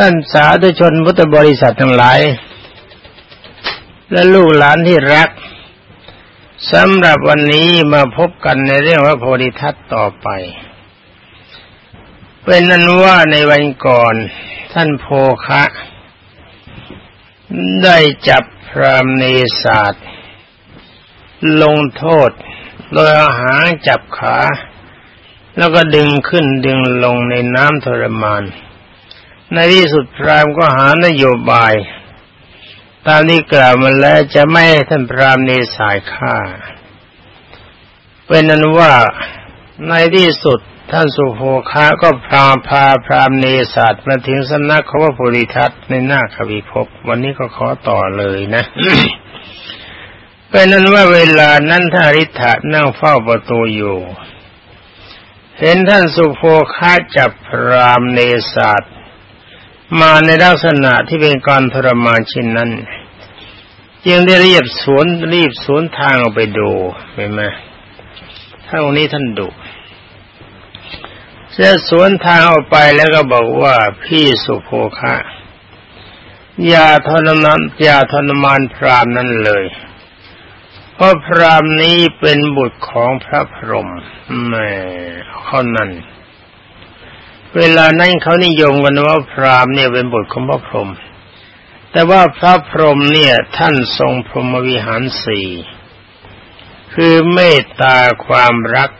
ท่านสาธุชนพุทธบริษัททั้งหลาย และลูกหลานที่รักสำหรับวันนี้มาพบกันในเรื่องพระโพธิทัตต่อไป เป็นนั้นว่าในวันก่อนท่านโพคะ ได้จับพรามเนศาสตร์ลงโทษ โดยอาหารจับขา แล้วก็ดึงขึ้นดึงลงในน้ำทรมาน ในที่สุดพรามก็หานโยบาย ตามที่กล่าวมาแล้วจะไม่ให้ท่านพรามเนสายฆ่า เป็นนั้นว่าในที่สุดท่านสุโภคาก็พาพาพรามเนศาสตร์มาถึงสำนักเขาว่าภูริทัตในหน้าขวิภพวันนี้ก็ขอต่อเลยนะเป็นนั้นว่าเวลานั้นท่าริธะนั่งเฝ้าประตูอยู่ เห็นท่านสุโภคาจับพรามเนศาสตร์ มาในลักษณะที่เป็นการทรมานเช่นนั้นจึงได้เรียบสวนรีบสวนทางออกไปดูเห็นไหมท่านองนี้ท่านดุจะสวนทางออกไปแล้วก็บอกว่าพี่สุโภคะอย่าทรมานอย่าทรมานพรามนั้นเลย เพราะพรามนี้เป็นบุตรของพระพรหมแม่เขานั้น เวลานั้นเขานิยมกันว่าพรามเนี่ยเป็นบุตรของพระพรหมแต่ว่าพระพรหมเนี่ยท่านทรงพรหมวิหารสี่คือเมตตาความรัก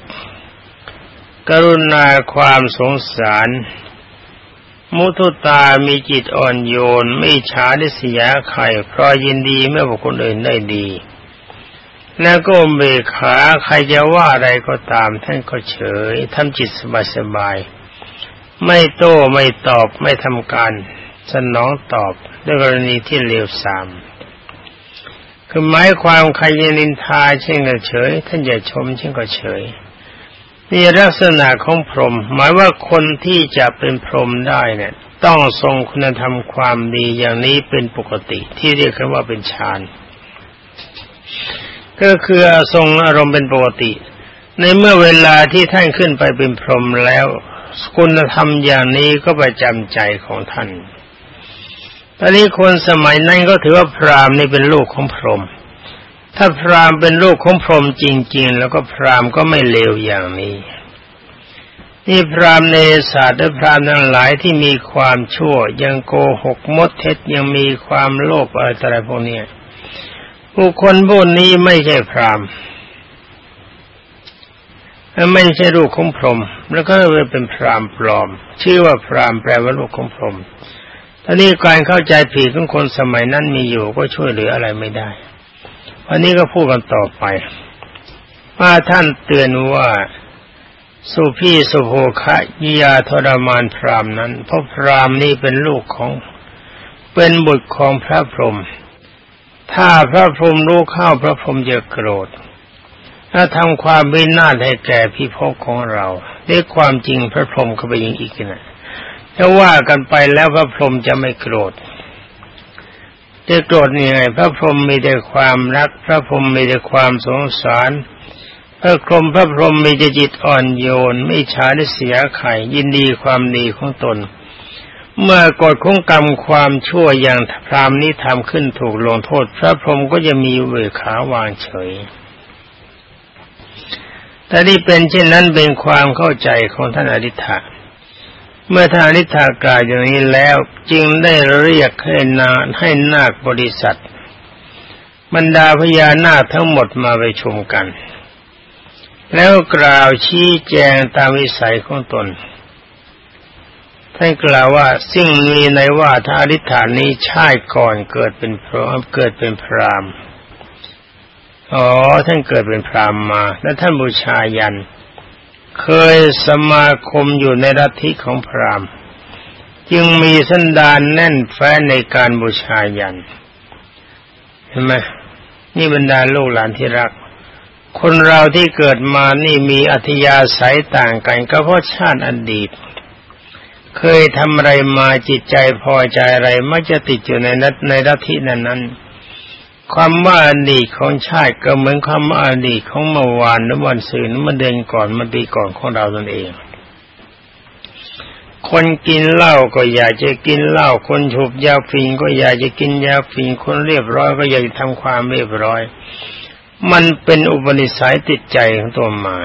กรุณาความสงสาร มุทุตามีจิตอ่อนโยน ไม่ช้าได้เสียใครเพราะยินดีเมื่อบุคคลอื่นได้ดี แล้วก็เบขาใครจะว่าอะไรก็ตามท่านก็เฉยทำจิตสบายๆ ไม่โต้ไม่ตอบไม่ทำการสนองตอบด้วยกรณีที่เลวทรามคือหมายความใครจะนินทาเช่นก็เฉย ท่านอย่าชมเช่นก็เฉยนี่ลักษณะของพรหมหมายว่าคนที่จะเป็นพรหมได้เนี่ย ต้องทรงคุณธรรมความดีอย่างนี้เป็นปกติ ที่เรียกกันว่าเป็นฌานก็คือทรงอารมณ์เป็นปกติ ในเมื่อเวลาที่ท่านขึ้นไปเป็นพรหมแล้ว คุณธรรมอย่างนี้ก็ประจำใจของท่าน ตอนนี้คนสมัยนั้นก็ถือว่าพราหมณ์นี่เป็นลูกของพรหม ถ้าพราหมณ์เป็นลูกของพรหมจริง ๆ แล้วก็พราหมณ์ก็ไม่เลวอย่างนี้ นี่พราหมณ์ในศาสตร์และพราหมณ์ทั้งหลายที่มีความชั่ว ยังโกหกมดเท็จยังมีความโลภอะไรออะไรพวกนี้ผู้คนพวกนี้ไม่ใช่พราหมณ์ ไม่ใช่ลูกของพรหมแล้วก็เลยเป็นพรามปลอม ชื่อว่าพรามแปลว่าลูกของพรหมตอนนี้การเข้าใจผิดของคนสมัยนั้นมีอยู่ก็ช่วยเหลืออะไรไม่ได้วันนี้ก็พูดกันต่อไปว่าท่านเตือนว่าสุพี่สุโภคะยิยาทรมานพรามนั้น เพราะพรามนี้เป็นลูกของ เป็นบุตรของพระพรหมถ้าพระพรหมรู้เข้าพระพรหมจะโกรธ ถ้าทำความวินาศให้แก่พิภพของเราด้วยความจริงพระพรหมก็ไปยิงอีกนะถ้าว่ากันไปแล้วพระพรหมจะไม่โกรธจะโกรธยังไงพระพรหมมีแต่ความรัก พระพรหมมีแต่ความสงสาร พระพรหมพระพรหมมีจิตอ่อนโยน ไม่ช้าได้เสียไข่ยินดีความดีของตน เมื่อกฎของกรรมความชั่วอย่างพรามนี้ทำขึ้นถูกลงโทษ พระพรหมก็จะมีเวขาวางเฉย แต่นี่เป็นเช่นนั้นเป็นความเข้าใจของท่านอริ t ะเมื่อท่านนิทากาอย่างนี้แล้วจึงได้เรียกให้นาให้นาคบริษัท บรรดาพญานาคทั้งหมดมาไปชมกัน แล้วกล่าวชี้แจงตามวิสัยของตนท่านกล่าวว่าสิ่งนี้ในว่าถ้าอธิษฐานี้ชาติก่อนเกิดเป็นพรหมเกิดเป็นพราม อ๋อ ท่านเกิดเป็นพรามมา แล้วท่านบูชายัน เคยสมาคมอยู่ในรัฐิของพราหมณ์ จึงมีสันดานแน่นแฟ้นในการบูชายันเห็นไหมนี่บรรดาลูกหลานที่รัก คนเราที่เกิดมานี่มีอัธยาศัยต่างกัน ก็เพราะชาติอดีต เคยทำอะไรมาจิตใจพอใจอะไรมักจะติดอยู่ในนัในรัฐินั้นนั้น ความว่าอดีตของชาติก็เหมือนความว่าอดีตของเมื่อวานหรือวันสื่นเมื่อเดือนก่อนเมื่อปีก่อนของเราตนเอง คนกินเหล้าก็อยากจะกินเหล้าคนฉุบยาฟินก็อยากจะกินยาฟินคนเรียบร้อยก็อยากจะทำความเรียบร้อย มันเป็นอุปนิสัยติดใจของตัวมา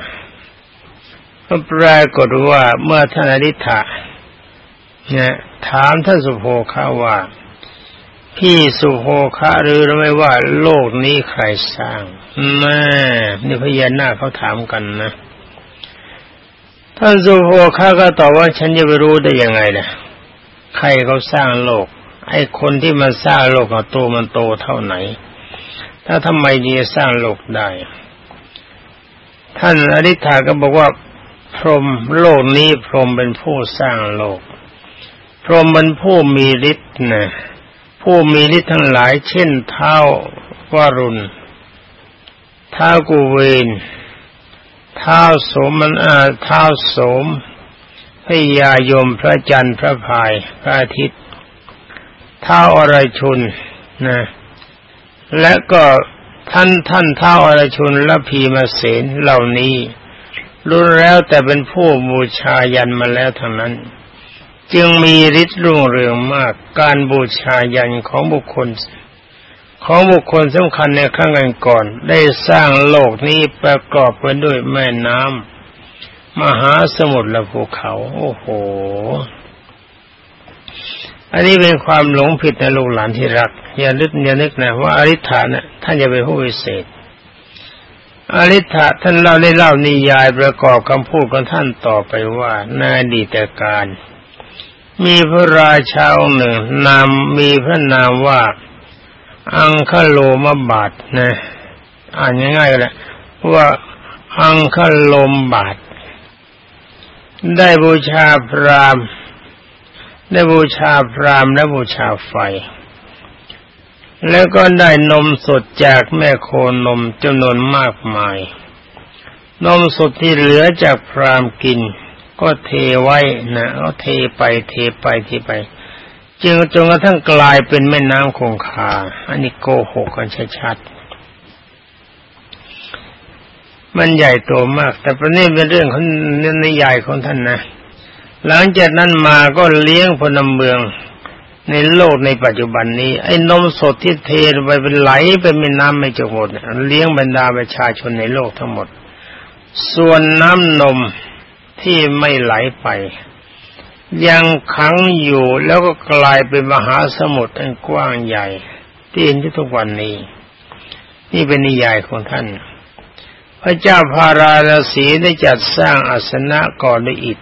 ก็ปรากฏว่าเมื่อท่านอริ t ะเนี่ยถามท่านสุโภคาว่า พี่สุโภคะหรือไม่ว่าโลกนี้ใครสร้างแม่นี่พญานาคเขาถามกันนะ ท่านสุโภคะก็ตอบว่าฉันจะไปรู้ได้ยังไงนะใครเขาสร้างโลก ไอ้คนที่มันสร้างโลกตัวมันโตเท่าไหน ถ้าทำไมดีสร้างโลกได้ ท่านอริ t าก็บอกว่า พรหมโลกนี้พรหมเป็นผู้สร้างโลก พรหมเป็นผู้มีฤทธิ์นะ ผู้มีฤทธิ์ทั้งหลายเช่นเท้าวารุณเท้ากูเวนเท้าสมันอาท้าสมพยายมพระจันทร์พระพายพระอาทิตย์เท้าอรชุนนะและก็ท่านท่านเท้าอรชุนและพีมาเสนเหล่านี้รู้แล้วแต่เป็นผู้บูชายันมาแล้วทั้งนั้น จึงมีฤทธิ์รุ่งเรืองมาก การบูชายันของบุคคล ของบุคคลสำคัญในครั้งก่อน ได้สร้างโลกนี้ประกอบไปด้วยแม่น้ำมหาสมุทรและภูเขา โอ้โห อันนี้เป็นความหลงผิดในลูกหลานที่รัก อย่าลึกอย่านึกนะว่าอริ t านะท่านจะเป็นผู้วิเศษอริ t ะท่านเล่าได้เล่านิยายประกอบคำพูดของท่านต่อไปว่าในอดีตการ มีพระราชาองค์หนึ่งนามมีพระนามว่า อังคโลมบาทนะอ่านง่ายๆเลยว่าอังคโลมบาท ได้บูชาพรามได้บูชาพรามและบูชาไฟ แล้วก็ได้นมสดจากแม่โคนมจำนวนมากมาย นมสดที่เหลือจากพรามกิน ก็เทไว้นะก็เทไปเทไปเทไปจึงจนกระทั่งกลายเป็นแม่น้ำคงคา อันนี้โกหกกันชัดๆมันใหญ่โตมาก แต่ประเด็นเป็นเรื่องของนใหญ่ของท่านนะ หลังจากนั้นมาก็เลี้ยงพลเมืองในโลกในปัจจุบันนี้ ไอ้นมสดที่เทไปเป็นไหลไปแม่น้ำไม่จะหมดเลี้ยงบรรดาประชาชนในโลกทั้งหมด ส่วนน้ำนม ที่ไม่ไหลไป ยังขังอยู่แล้วก็กลายเป็นมหาสมุทรอันกว้างใหญ่ ที่เห็นทุกวันนี้ นี่เป็นนิยายของท่าน พระเจ้าพาราณสีได้จัดสร้างอาสนะก่อนด้วยอิฐ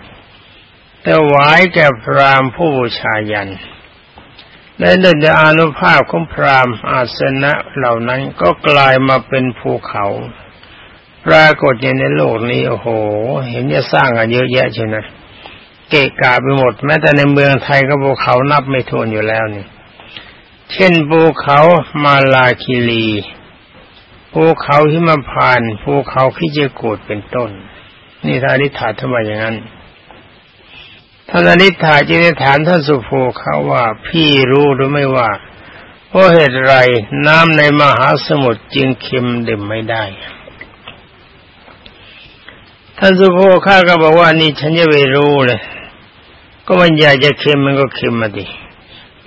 แต่หวายแก่พรามผู้บูชายันและเดินอานุภาพของพรามอาสนะเหล่านั้นก็กลายมาเป็นภูเขา ปรากฏอยู่ในโลกนี้โอ้โห เห็นจะสร้างกันเยอะแยะใช่ไหมเกะกะไปหมด แม้แต่ในเมืองไทยก็ภูเขานับไม่ถ้วนอยู่แล้วนี่ เช่นภูเขามาลาคิรีภูเขาหิมพานภูเขาพิจกูดเป็นต้น นี่ท่านิถาทำไมอย่างนั้นท่านนิถาจึงได้ถามท่านสุโภเขาว่าพี่รู้หรือไม่ว่าเพราะเหตุไรน้ำในมหาสมุทรจึงเค็มดื่มไม่ได้ ท่านสุโภข้าก็บอกว่านี่ฉันจะไปรู้เลย ก็มันอยากจะเค็มมันก็เค็มมาดิ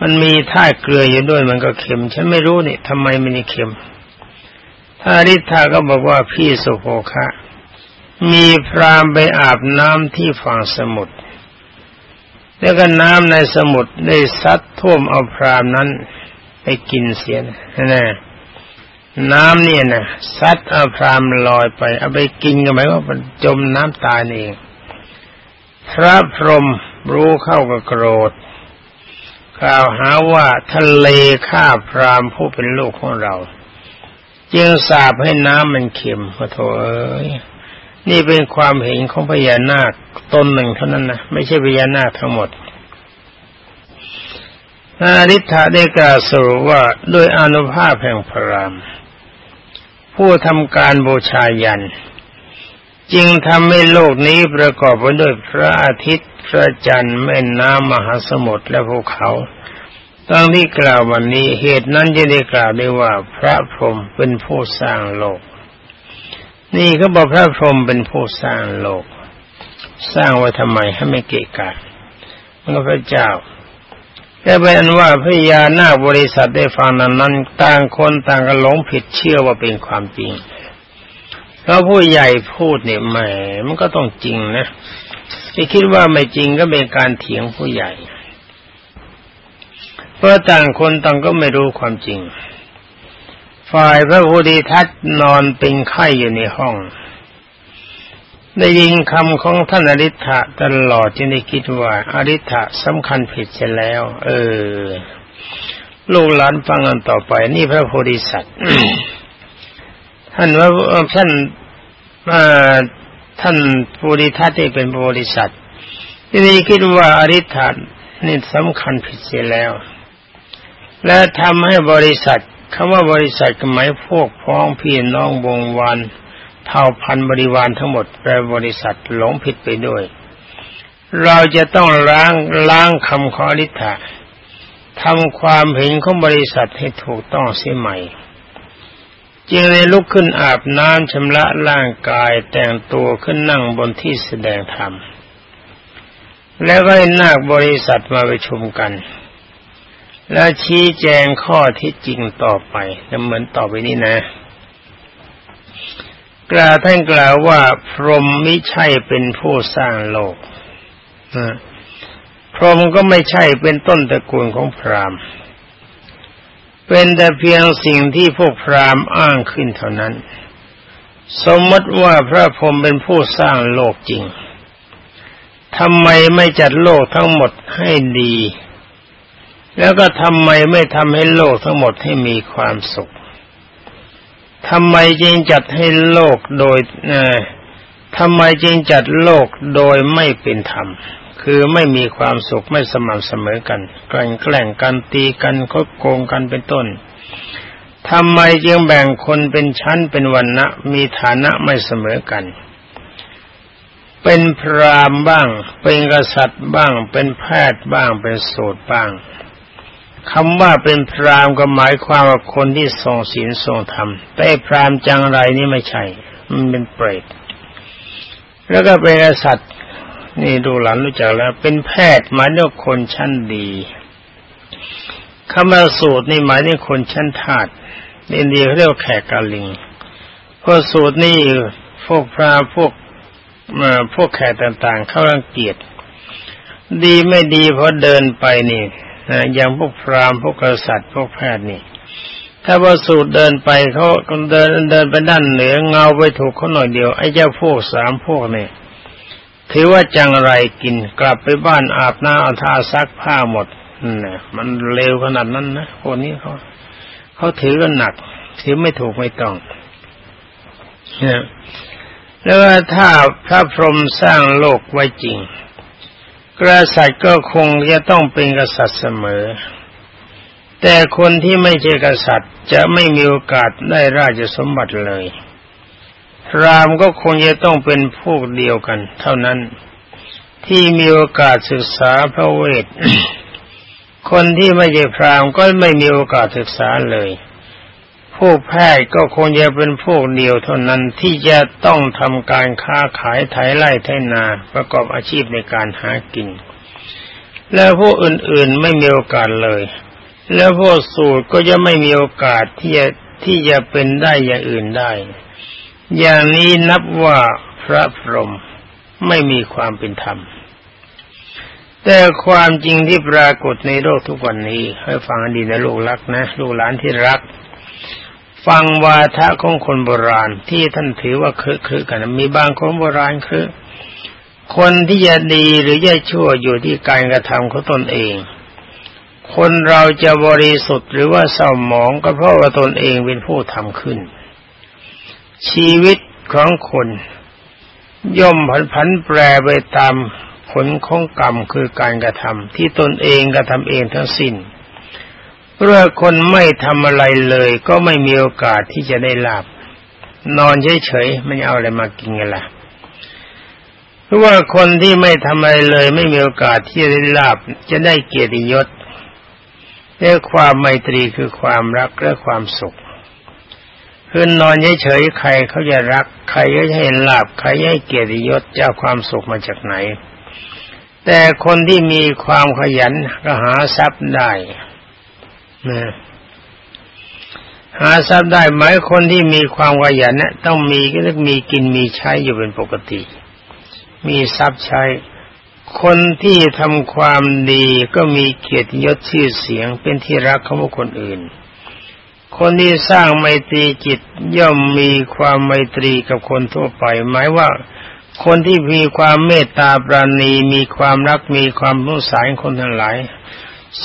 มันมีท่าเกลืออยู่ด้วยมันก็เค็ม ฉันไม่รู้นี่ทำไมมันนี่เค็มท่าริธาก็บอกว่าพี่สุโภคะมีพรามไปอาบน้ำที่ฝั่งสมุทรแล้วก็น้ำในสมุทรได้ซัดท่วมเอาพรามนั้น ไปกินเสียนะ น้ำเนี่ยนะซัดเอาพรามลอยไป เอาไปกินกันไหมว่ามันจมน้ำตายเอง พระพรหมรู้เข้ากับโกรธ กล่าวหาว่าทะเลฆ่าพรามผู้เป็นลูกของเรา จึงสาบให้น้ำมันเค็มพระโถเอ้ยนี่เป็นความเห็นของพญานาคตนหนึ่งเท่านั้นนะไม่ใช่พญานาคทั้งหมดอาริ t าได้กล่าวสรุปว่าด้วยอนุภาพแห่งพระราม ผู้ทำการบูชายันจึงทำให้โลกนี้ประกอบไปด้วยพระอาทิตย์พระจันทร์แม่น้ำมหาสมุทรและภูเขาตั้งที่กล่าววันนี้เหตุนั้นจะได้กล่าวได้ว่าพระพรหมเป็นผู้สร้างโลก นี่เขาบอกพระพรหมเป็นผู้สร้างโลก สร้างไว้ทำไมให้ไม่เกะกะมันก็พระเจ้า แต่เป็นอันว่าพญานาคบริษัทได้ฟังนั้นนั้นต่างคนต่างก็หลงผิดเชื่อว่าเป็นความจริงเพราะผู้ใหญ่พูดเนี่ยแหมมันก็ต้องจริงนะที่คิดว่าไม่จริงก็เป็นการเถียงผู้ใหญ่ เพราะต่างคนต่างก็ไม่รู้ความจริง ฝ่ายพระโพธิทัตนอนเป็นไข้อยู่ในห้อง ได้ยินคำของท่านอริ t ะตลอดจึงได้คิดว่าอริ t ะสำคัญผิดเสียแล้ว เออ ลูกหลานฟังกันต่อไป นี่พระโพธิสัตว์ท่านว่าท่านท่านโพธิทัตที่เป็นโพธิสัตว์ที่นี้คิดว่าอริ t ะนี่สำคัญผิดเสียแล้ว และทำให้บริษัทคำว่าบริษัทหมายพวกพ้องพี่น้องวงวัน เท่าพันบริวารทั้งหมดแปบริษัทหลงผิดไปด้วย เราจะต้องล้างล้างคำขอริธะทำความเห็นของบริษัทให้ถูกต้องเสียใหม่จึงเลยลุกขึ้นอาบน้ำชำระร่างกายแต่งตัวขึ้นนั่งบนที่แสดงธรรม แล้วก็ให้นาคบริษัทมาไปชุมกัน แล้วชี้แจงข้อที่จริงต่อไปจะเหมือนต่อไปนี้นะ กล่าวท่านกล่าวว่าพรหมไม่ใช่เป็นผู้สร้างโลกพรหมก็ไม่ใช่เป็นต้นตระกูลของพราหมณ์ เป็นแต่เพียงสิ่งที่พวกพราหมณ์อ้างขึ้นเท่านั้น สมมติว่าพระพรหมเป็นผู้สร้างโลกจริงทำไมไม่จัดโลกทั้งหมดให้ดี แล้วก็ทำไมไม่ทำให้โลกทั้งหมดให้มีความสุข ทำไมจึงจัดให้โลกโดยทำไมจึงจัดโลกโดยไม่เป็นธรรม คือไม่มีความสุขไม่สม่ำเสมอกันแกล้งแกล้งกันตีกันคดโกงกันเป็นต้นทำไมจึงแบ่งคนเป็นชั้นเป็นวันนะมีฐานะไม่เสมอกัน เป็นพรามบ้าง เป็นกษัตริย์บ้าง เป็นแพทย์บ้างเป็นโสดบ้าง คำว่าเป็นพรามก็หมายความว่าคนที่ทรงศีลทรงธรรม แต่พรามจังไรนี่ไม่ใช่ มันเป็นเปรต แล้วก็เป็นกษัตริย์ นี่ดูหลานรู้จักแล้ว เป็นแพทย์หมายถึงคนชั้นดีคำว่าสูตรนี่หมายถึงคนชั้นทาสอินเดียเขาเรียกแขกกาลิงพวกสูตรนี่พวกพระพวกพวกแขกต่างๆ เขารังเกียจดีไม่ดีเพราะเดินไปนี่ อย่างพวกพราหมณ์พวกกษัตริย์พวกแพทย์นี่ ถ้าว่าสูตรเดินไปเขาเดินเดินไปด้านเหนือเงาไปถูกเขาหน่อยเดียวไอ้เจ้าพวกสามพวกนี่ถือว่าจังไรกินกลับไปบ้านอาบน้ำเอาท่าซักผ้าหมดนี่มันเร็วขนาดนั้นนะคนนี้เขาเขาถือกันหนักถือไม่ถูกไม่ต้องนี่แล้วถ้าพระพรหมสร้างโลกไว้จริง กษัตริย์ก็คงจะต้องเป็นกษัตริย์เสมอ แต่คนที่ไม่ใช่กษัตริย์จะไม่มีโอกาสได้ราชสมบัติเลย รามก็คงจะต้องเป็นพวกเดียวกัน เท่านั้นที่มีโอกาสศึกษาพระเวท คนที่ไม่ใช่พรามก็ไม่มีโอกาสศึกษาเลย ผู้แพทย์ก็คงจะเป็นพวกเดียวเท่านั้นที่จะต้องทำการค้าขายไถไร่ไถนา ประกอบอาชีพในการหากิน แล้วพวกอื่นๆไม่มีโอกาสเลย แล้วพวกสูตรก็จะไม่มีโอกาสที่จะที่จะเป็นได้อย่างอื่นได้ อย่างนี้นับว่าพระพรหมไม่มีความเป็นธรรม แต่ความจริงที่ปรากฏในโลกทุกวันนี้ให้ฟังดีนะลูกรักนะ ลูกหลานที่รัก ฟังวาทะของคนโบราณที่ท่านถือว่าคือคือกัน มีบางคนโบราณคือ คนที่จะดีหรือจะชั่วอยู่ที่การกระทำของตนเอง คนเราจะบริสุทธิ์หรือว่าเศร้าหมองก็เพราะว่าตนเองเป็นผู้ทำขึ้น ชีวิตของคนย่อมผันผันแปรไปตามผลของกรรมคือการกระทำที่ตนเองกระทำเองทั้งสิ้น เพราะคนไม่ทำอะไรเลยก็ไม่มีโอกาสที่จะได้ลาบ นอนเฉยๆไม่เอาอะไรมากินกันล่ะเพราะว่าคนที่ไม่ทำอะไรเลย ไม่มีโอกาสที่จะได้ลาบ จะได้เกียรติยศและความไมตรีคือความรักและความสุขคือนอนเฉยๆใครเขาจะรัก ใครจะให้ลาบใครให้เกียรติยศเจ้าความสุขมาจากไหน แต่คนที่มีความขยันก็หาทรัพย์ได้ นะหาทรัพย์ได้ไหมคนที่มีความขยันนะต้องมีก็ต้องมีกินมีใช้อยู่เป็นปกติ มีทรัพย์ใช้ คนที่ทำความดีก็มีเกียรติยศชื่อเสียงเป็นที่รักของคคลอื่น คนที่สร้างไมตรีจิตย่อมมีความไมตรีกับคนทั่วไป หมายว่าคนที่มีความเมตตาปราณีมีความรักมีความรู้สายคนทั้งหลาย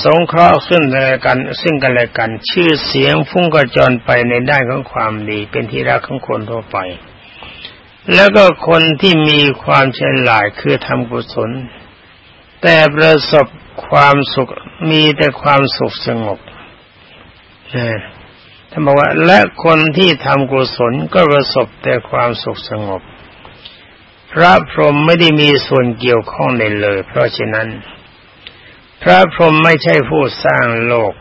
สงเคราะห์ซึ่งกันและกัน ซึ่งกันและกัน ชื่อเสียงฟุ้งกระจรไปในด้านของความดี เป็นที่รักของคนทั่วไป แล้วก็คนที่มีความเฉลาดคือทำกุศล แต่ประสบความสุขมีแต่ความสุขสงบท่านบอกว่า และคนที่ทำกุศลก็ประสบแต่ความสุขสงบ พระพรหมไม่ได้มีส่วนเกี่ยวข้องใดเลย เพราะฉะนั้น พระพรหมไม่ใช่ผู้สร้างโลก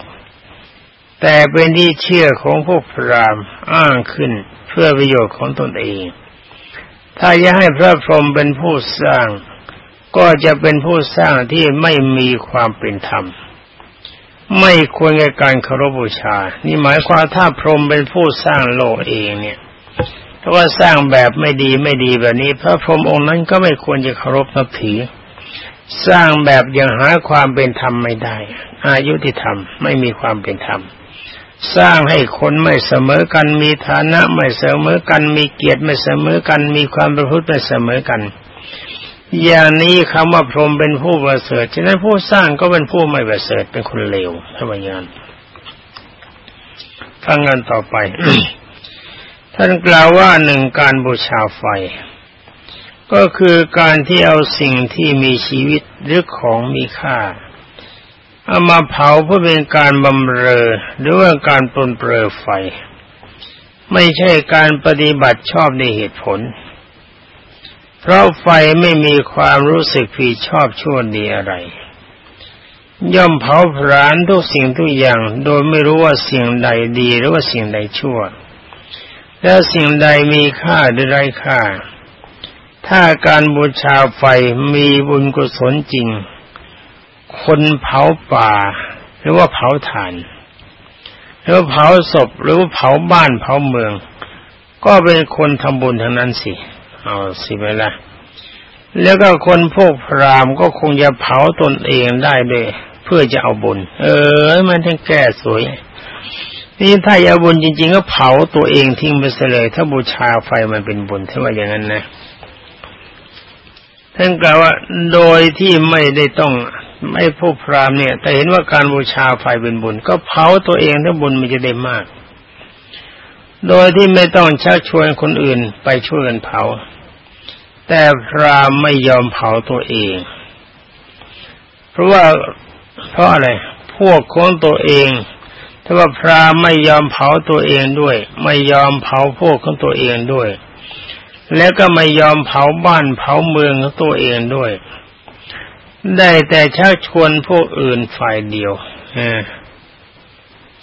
แต่เป็นที่เชื่อของพวกพรามอ้างขึ้นเพื่อประโยชน์ของตนเอง ถ้าจะให้พระพรหมเป็นผู้สร้าง ก็จะเป็นผู้สร้างที่ไม่มีความเป็นธรรม ไม่ควรแก่การเคารพบูชา นี่หมายความถ้าพรหมเป็นผู้สร้างโลกเองเนี่ยถ้าว่าสร้างแบบไม่ดีไม่ดีแบบนี้ พระพรหมองค์นั้นก็ไม่ควรจะเคารพนับถือ สร้างแบบยังหาความเป็นธรรมไม่ได้ อายุที่ธรรมไม่มีความเป็นธรรม สร้างให้คนไม่เสมอกัน มีฐานะไม่เสมอกัน มีเกียรติไม่เสมอกัน มีความประพฤติไม่เสมอกัน อย่างนี้คำว่าพรหมเป็นผู้ประเสริฐ ฉะนั้นผู้สร้างก็เป็นผู้ไม่ประเสริฐ เป็นคนเลวถ้าว่าอย่านั้นฟังกันต่อไป ท่านกล่าวว่าหนึ่งการบูชาไฟ ก็คือการที่เอาสิ่งที่มีชีวิตหรือของมีค่า เอามาเผาเพื่อเป็นการบำเรอหรือว่าการปลนเปลือไฟ ไม่ใช่การปฏิบัติชอบในเหตุผล เพราะไฟไม่มีความรู้สึกผิดชอบชั่วดีอะไร ย่อมเผาผลาญทุกสิ่งทุกอย่าง โดยไม่รู้ว่าสิ่งใดดีหรือว่าสิ่งใดชั่ว แล้วสิ่งใดมีค่าหรือไร้ค่า ถ้าการบูชาไฟมีบุญกุศลจริง คนเผาป่า หรือว่าเผาถ่าน หรือเผาศพหรือว่าเผาบ้านเผาเมือง ก็เป็นคนทำบุญทั้งนั้นสิ เอาสิไปละแล้วก็คนพวกพรามก็คงจะเผาตนเองได้ด้วยเพื่อจะเอาบุญ เออ มันทั้งแก้สวย นี่ถ้าอยาบุญจริง ๆ ก็เผาตัวเองทิ้งไปเลย ถ้าบูชาไฟมันเป็นบุญถ้าว่าอย่างนั้นนะ ท่านกล่าวว่าโดยที่ไม่ได้ต้องไม่ผู้พรามเนี่ย แต่เห็นว่าการบูชาไฟเป็นบุญ ก็เผาตัวเองถ้าบุญมันจะได้มาก โดยที่ไม่ต้องชักชวนคนอื่นไปช่วยกันเผา แต่พรามไม่ยอมเผาตัวเอง เพราะว่าเพราะอะไร พวกของตัวเองถ้าว่าพระไม่ยอมเผาตัวเองด้วย ไม่ยอมเผาพวกของตัวเองด้วย แล้วก็ไม่ยอมเผาบ้านเผาเมืองของตัวเองด้วย ได้แต่ชักชวนพวกอื่นฝ่ายเดียว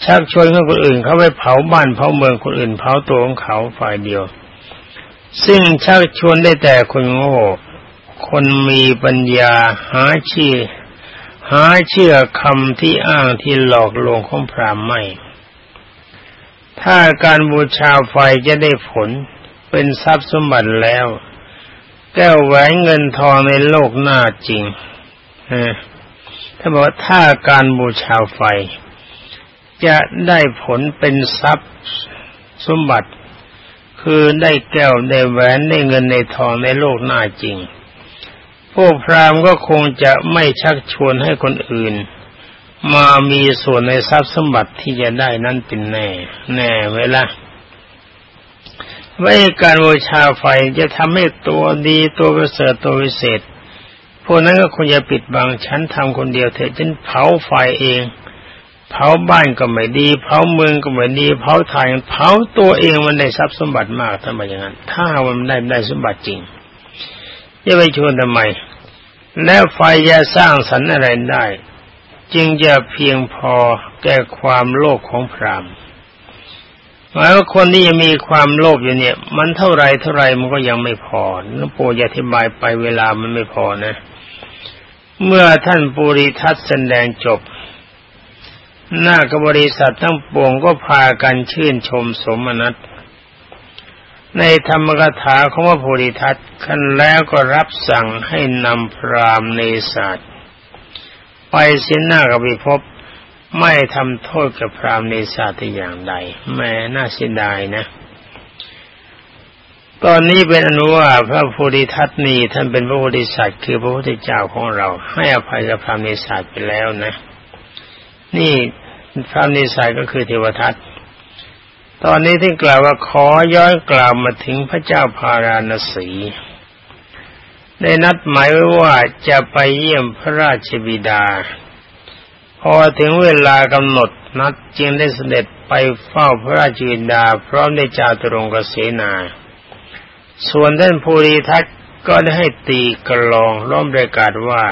ชักชวนคนอื่นเขาไปเผาบ้านเผาเมืองคนอื่นเผาตัวของเขาฝ่ายเดียว ซึ่งชักชวนได้แต่คนโง่คนมีปัญญาหาชี้หาเชื่อคำที่อ้างที่หลอกลวงของพรามไม่ ถ้าการบูชาไฟจะได้ผล เป็นทรัพย์สมบัติแล้ว แก้วแหวนเงินทองในโลกหน้าจริงถ้าบอกว่าถ้าการบูชาไฟ จะได้ผลเป็นทรัพย์สมบัติ คือได้แก้วได้แหวนได้เงินในทองในโลกหน้าจริง พวกพราหมณ์ก็คงจะไม่ชักชวนให้คนอื่น มามีส่วนในทรัพย์สมบัติที่จะได้นั่นเป็นแน่ แน่เวลา ว่าการบูชาไฟจะทำให้ตัวดีตัวประเสริฐตัววิเศษพวกนั้นก็คงจะปิดบังฉันทำคนเดียวเถอะฉันเผาไฟเอง เผาบ้านก็ไม่ดี เผาเมืองก็ไม่ดี เผาทายเผาตัวเองมันได้ทรัพย์สมบัติมากทำไมอย่างนั้น ถ้ามันได้ได้สมบัติจริงจะไปชวนทำไม แล้วไฟจะสร้างสรรค์อะไรได้ จึงจะเพียงพอแก่ความโลภของพราม หมายว่าคนที่ยังมีความโลภอยู่เนี่ย มันเท่าไรเท่าไรมันก็ยังไม่พอนึกปู่อธิบายไปเวลามันไม่พอนะ เมื่อท่านปุริทัศแสดงจบ หน้ากบริษัททั้งปวงก็พากันชื่นชมสมนัตในธรรมกถาของพระโพธิทัตขั้นแล้วก็รับสั่งให้นำพรามเนศาสตร์ไปเส้นหน้ากับพิภพ ไม่ทำโทษกับพรามเนศาสตร์อย่างใดแม่น่าเสียดายนะ ตอนนี้เป็นอนุว่าพระโพธิทัตนีท่านเป็นพระโพธิสัตว์คือพระพุทธเจ้าของเรา ให้อภัยกับพรามเนศาสตร์ไปแล้วนะ นี่พรามเนศาสตร์ก็คือเทวทัตตอนนี้ที่กล่าวว่าขอย้อนกล่าวมาถึงพระเจ้าพาราณสีได้นัดหมายไว้ว่าจะไปเยี่ยมพระราชบิดา อถึงเวลากำหนดนัดจึงได้เสด็จไปเฝ้าพระราชบิดาพร้อมได้จาตุรงกเสนา ส่วนท่านภูริทัตก็ได้ให้ตีกระลองร้อมประกาศว่า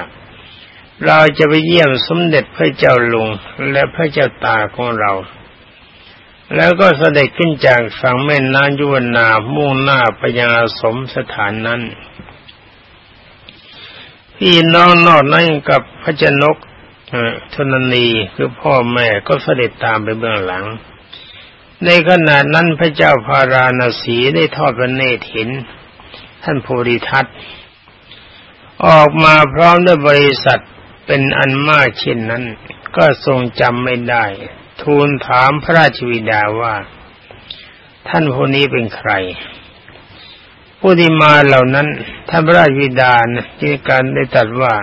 เราจะไปเยี่ยมสมเด็จพระเจ้าลุงและพระเจ้าตาของเรา แล้วก็เสด็จขึ้นจากฝั่งแม่น้ำยุวนามุ่งหน้าไปยังอาสมสถานนั้น พี่น้องนอกนั้นกับพระจนก ธนนีคือพ่อแม่ก็เสด็จตามไปเบื้องหลัง ในขณะนั้นพระเจ้าพาราณสีได้ทอดพระเนตรเห็น ท่านโพธิทัตออกมาพร้อมด้วยบริษัทเป็นอันมากเช่นนั้น ก็ทรงจำไม่ได้ ทูลถามพระราชวิดาว่า ท่านผู้นี้เป็นใคร ผู้ที่มาเหล่านั้นท่านพระราชวิดานะที่การได้ตรัสว่า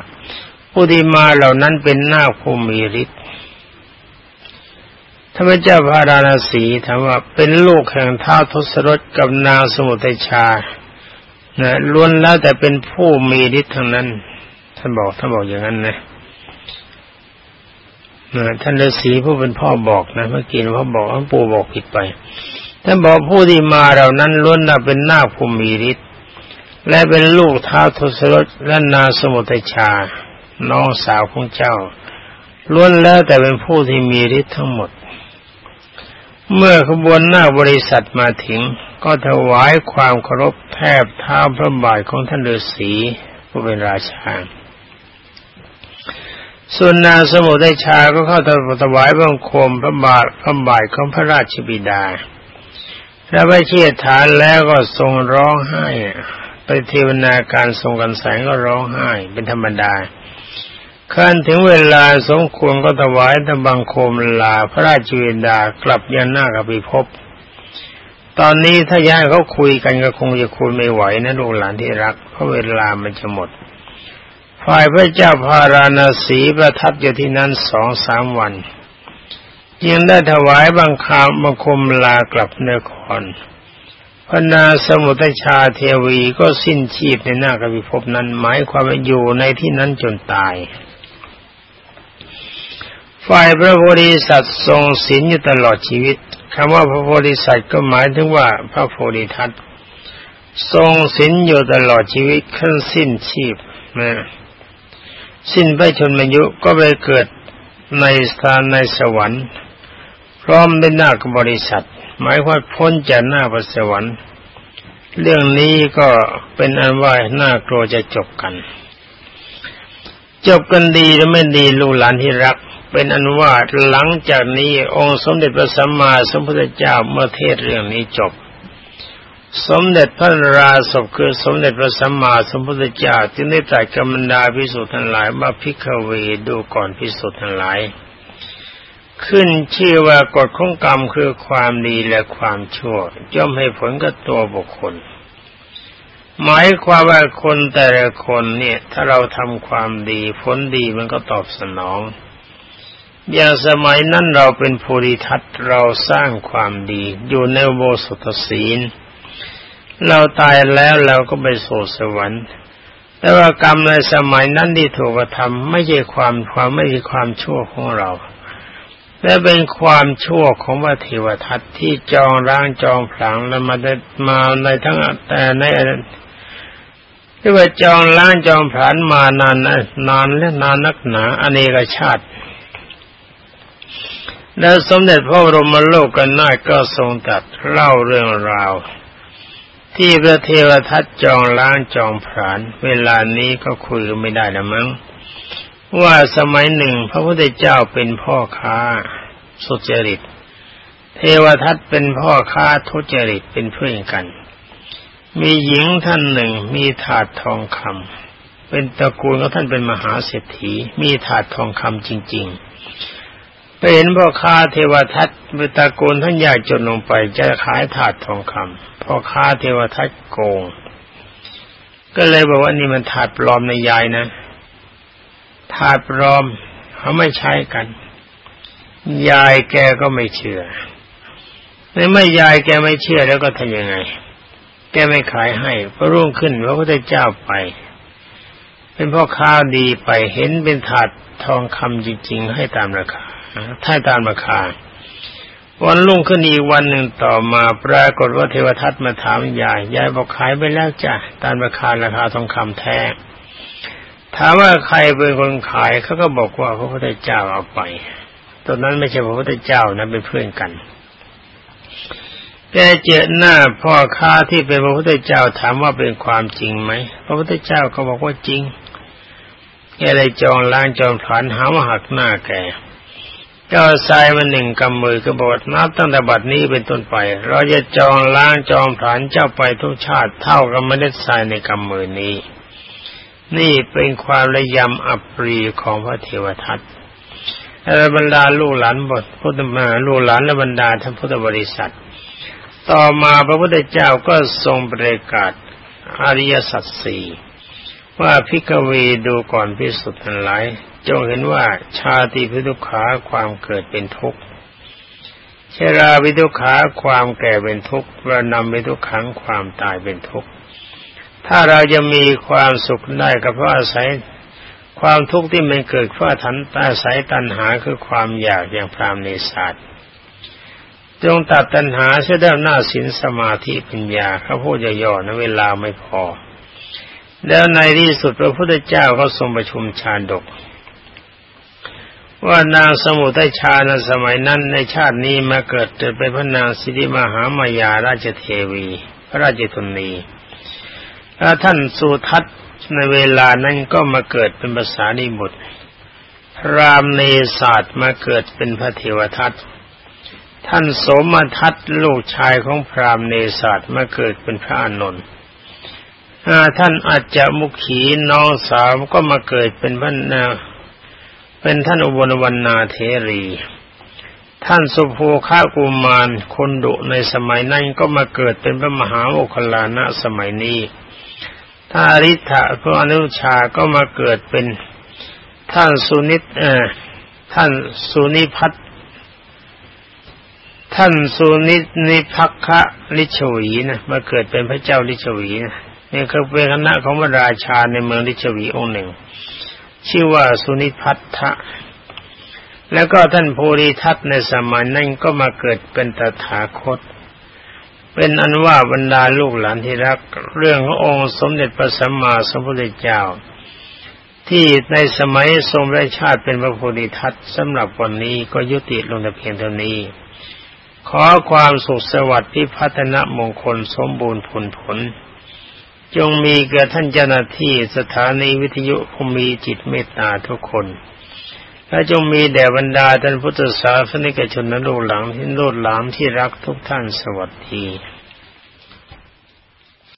ผู้ที่มาเหล่านั้นเป็นหน้าคภูมิฤทธิ์ท่านพระเจ้าพาราณสีถามว่าเป็นลูกแห่งท้าทศรถกับนางสมุทัยชานะล้วนแล้วแต่เป็นผู้มีฤทธิ์ทั้งนั้น ท่านบอกท่านบอกอย่างนั้นนะท่านฤาษีผู้เป็นพ่อบอกนะเมื่อกี้พ่อบอกท่านปู่บอกผิดไปท่านบอกผู้ที่มาเรานั้นล้วนน่ะเป็นหน้าภูมิฤทธิ์และเป็นลูกท้าวทศรถและนาสมุทัยชา น้องสาวของเจ้าล้วนแล้วแต่เป็นผู้ที่มีฤทธิ์ทั้งหมด เมื่อขบวนหน้าบริษัทมาถึง ก็ถวายความเคารพแทบเท้าพระบาทของท่านฤาษีผู้เป็นราชา ส่วนนางสมุทัยชาก็เข้าถวายบังคมพระบาทพระบาทของพระราชบิดาและไปเชียฐานแล้วก็ทรงร้องไห้ไปเทวนาการทรงกันแสงก็ร้องไห้เป็นธรรมดา ขั้นถึงเวลาสมควรก็ถวายตบังคมลาพระราชบิดากลับยันหน้ากับพิภพตอนนี้ถ้าย้าเขาคุยกันก็คงจะคุยไม่ไหวนะลูกหลานที่รัก เพราะเวลามันจะหมด ฝ่ายพระเจ้าพาราณสีประทับอยู่ที่นั้นสองสามวันยังได้ถวายบังคาบังคมลากลับนครพนาสมุทชาเทวีก็สิ้นชีพในหน้ากบิภพนั้นหมายความว่าอยู่ในที่นั้นจนตาย ฝ่ายพระโพธิสัตว์ทรงศีลอยู่ตลอดชีวิตคำว่าพระโพธิสัตว์ก็หมายถึงว่าพระโพธิทัตทรงศีลอยู่ตลอดชีวิตขั้นสิ้นชีพนะสิ้นพระชนมายุก็ไปเกิดในสถานในสวรรค์ พร้อมด้วยนาคบริษัท หมายว่าพ้นจากหน้าพระสวรรค์ เรื่องนี้ก็เป็นอันว่าน่ากลัวจะจบกัน จบกันดีหรือไม่ดีลูกหลานที่รัก เป็นอันว่าหลังจากนี้องค์สมเด็จพระสัมมาสัมพุทธเจ้าเมื่อเทศเรื่องนี้จบ สมเด็จพระราศพคือสมเด็จพระสัมมาสัมพุทธเจ้าจึงได้ตรัสกรรมดาพิสุทธิ์ทั้งหลายว่าพิกเวดูก่อนพิสุทธิ์ทั้งหลาย ขึ้นชื่อว่ากฎของกรรมคือความดีและความชั่ว ย่อมให้ผลกับตัวบุคคลหมายความว่าคนแต่ละคนเนี่ย ถ้าเราทำความดีผลดีมันก็ตอบสนอง อย่างสมัยนั้นเราเป็นภูริทัตเราสร้างความดี อยู่ในโบสถศีล เราตายแล้วเราก็ไปสู่สวรรค์แต่ว่ากรรมในสมัยนั้นที่ถูกกระทำไม่ใช่ความความไม่ใช่ความชั่วของเรา และเป็นความชั่วของว่าเทวทัตที่จองร่างจองผลังแล้วมาได้มาในทั้งแต่ในที่ว่าจองล้างจองผลันมานานนานและนานนักหนาอเนกชาติ แล้วสมเด็จพระบรมโลกกันนาก็ทรงตัดเล่าเรื่องราว ที่พระเทวทัตจองล้างจองผาน เวลานี้ก็คุยไม่ได้แล้วมั้ง ว่าสมัยหนึ่งพระพุทธเจ้าเป็นพ่อค้าสุจริต เทวทัตเป็นพ่อค้าทุจริตเป็นเพื่อนกัน มีหญิงท่านหนึ่งมีถาดทองคำเป็นตระกูลของท่านเป็นมหาเศรษฐี มีถาดทองคำจริง ๆ ไปเห็นพ่อค้าเทวทัตเป็นตระกูลท่านยากจนลงไป จะขายถาดทองคำพ่อค้าเทวทัตโกง ก็เลยบอกว่านี่มันถาดปลอมในยายนะ ถาดปลอมเขาไม่ใช้กัน ยายแกก็ไม่เชื่อในเมื่อยายแกไม่เชื่อแล้วก็ทำยังไง แกไม่ขายให้พระรุ่งขึ้นพระพุทธเจ้าไป เป็นพ่อค้าดีไปเห็นเป็นถาดทองคำจริง ๆ ให้ตามราคา ถ้าตามราคา วันรุ่งขึ้นอีกวันหนึ่งต่อมาปรากฏว่าเทวทัตมาถามยาย ยายบอกขายไปแล้วจ้ะตามราคาราคาทองคำแท้ถามว่าใครเป็นคนขายเขาก็บอกว่าพระพุทธเจ้าเอาไป ตอนนั้นไม่ใช่พระพุทธเจ้านะเป็นเพื่อนกันแกเจอหน้าพ่อค้าที่เป็นพระพุทธเจ้าถามว่าเป็นความจริงไหมพระพุทธเจ้าก็บอกว่าจริงแกเลยจองล้างจองผลานหาว่าหักหน้าแก เจ้าทรายมันหนึ่งกำมือก็บอกนับตั้งแต่บัดนี้เป็นต้นไป เราจะจองล้างจองผานเจ้าไปทุกชาติเท่ากับไม่ได้ทรายในกำมือนี้ นี่เป็นความระยำอัปรีของพระเทวทัตและบรรดาลูกหลานบทพุทธมาลูกหลานและบรรดาท่านพุทธบริษัท ต่อมาพระพุทธเจ้าก็ทรงประกาศอริยสัจสี่ว่าพิกเวดูก่อนพิสุทธิ์ทั้งหลาย จงเห็นว่าชาติพิทุขาความเกิดเป็นทุกข์ชราวิทุขาความแก่เป็นทุกข์ระนำวิทุขังความตายเป็นทุกข์ถ้าเราจะมีความสุขได้ก็เพราะอาศัยความทุกข์ที่มันเกิดเพราะทันอาศัยตัณหาคือความอยากอย่างพรามในศาสตร์จงตัดตัณหาเสียด้หน้าศีลสมาธิปัญญาเขาพูดย่อๆนะเวลาไม่พอ แล้วในที่สุดพระพุทธเจ้าก็ทรงประชุมชาดก ว่านางสมุทัยชาในสมัยนั้นในชาตินี้มาเกิดเป็นพระนางสิริมหามายาราชเทวี พระราชธนีท่านสุทัศน์ในเวลานั้นก็มาเกิดเป็นภาษานิบุตรพรามเนศาสตร์มาเกิดเป็นพระเทวทัตท่านสมทัตลูกชายของพรามเนศาสตร์มาเกิดเป็นพระอานนท์ท่านอาจจะมุขีน้องสาวก็มาเกิดเป็นพระนา เป็นท่านอุบลวรรณาเทรี ท่านสุภูฆากุมารคนดุในสมัยนั้นก็มาเกิดเป็นพระมหาโอคลานะสมัยนี้ถ้าอริ t ะพระอนุชาก็มาเกิดเป็นท่านสุนิตเออท่านสุนิพัฒท่านสุนินิพักคะลิชวีนะมาเกิดเป็นพระเจ้าลิชวีนะนี่คือเป็นคณะของพระราชาในเมืองลิชวีองค์หนึ่ง ชื่อว่าสุนิพัทธะแล้วก็ท่านโพธิทัตในสมัยนั้นก็มาเกิดเป็นตถาคต เป็นอันว่าบรรดาลูกหลานที่รัก เรื่องขององค์สมเด็จพระสัมมาสัมพุทธเจ้า ที่ในสมัยทรงราชาติเป็นพระโพธิทัตสำหรับวันนี้ก็ยุติลงแต่เพียงเท่านี้ ขอความสุขสวัสดิ์พิพัฒนมงคลสมบูรณ์ผลผล จงมีแก่ท่านเจ้าหน้าที่สถานีวิทยุผู้มีจิตเมตตาทุกคน และจงมีแด่บรรดาท่านพุทธศาสนิกชนนัลูกหลังที่โลดหลามที่รักทุกท่านสวัสดี